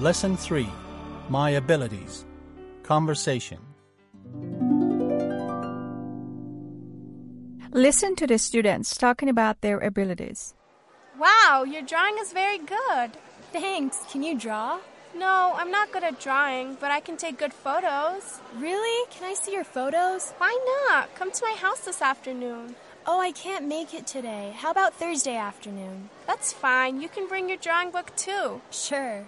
Lesson 3 My Abilities Conversation. Listen to the students talking about their abilities. Wow, your drawing is very good. Thanks. Can you draw? No, I'm not good at drawing, but I can take good photos. Really? Can I see your photos? Why not? Come to my house this afternoon. Oh, I can't make it today. How about Thursday afternoon? That's fine. You can bring your drawing book too. Sure.